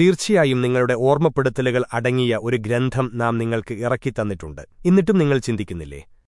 തീർച്ചയായും നിങ്ങളുടെ ഓർമ്മപ്പെടുത്തലുകൾ അടങ്ങിയ ഒരു ഗ്രന്ഥം നാം നിങ്ങൾക്ക് ഇറക്കിത്തന്നിട്ടുണ്ട്. എന്നിട്ടും നിങ്ങൾ ചിന്തിക്കുന്നില്ലേ?